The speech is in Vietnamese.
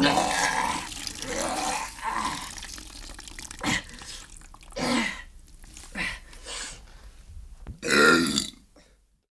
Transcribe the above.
Yeah.